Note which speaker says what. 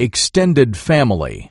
Speaker 1: extended family.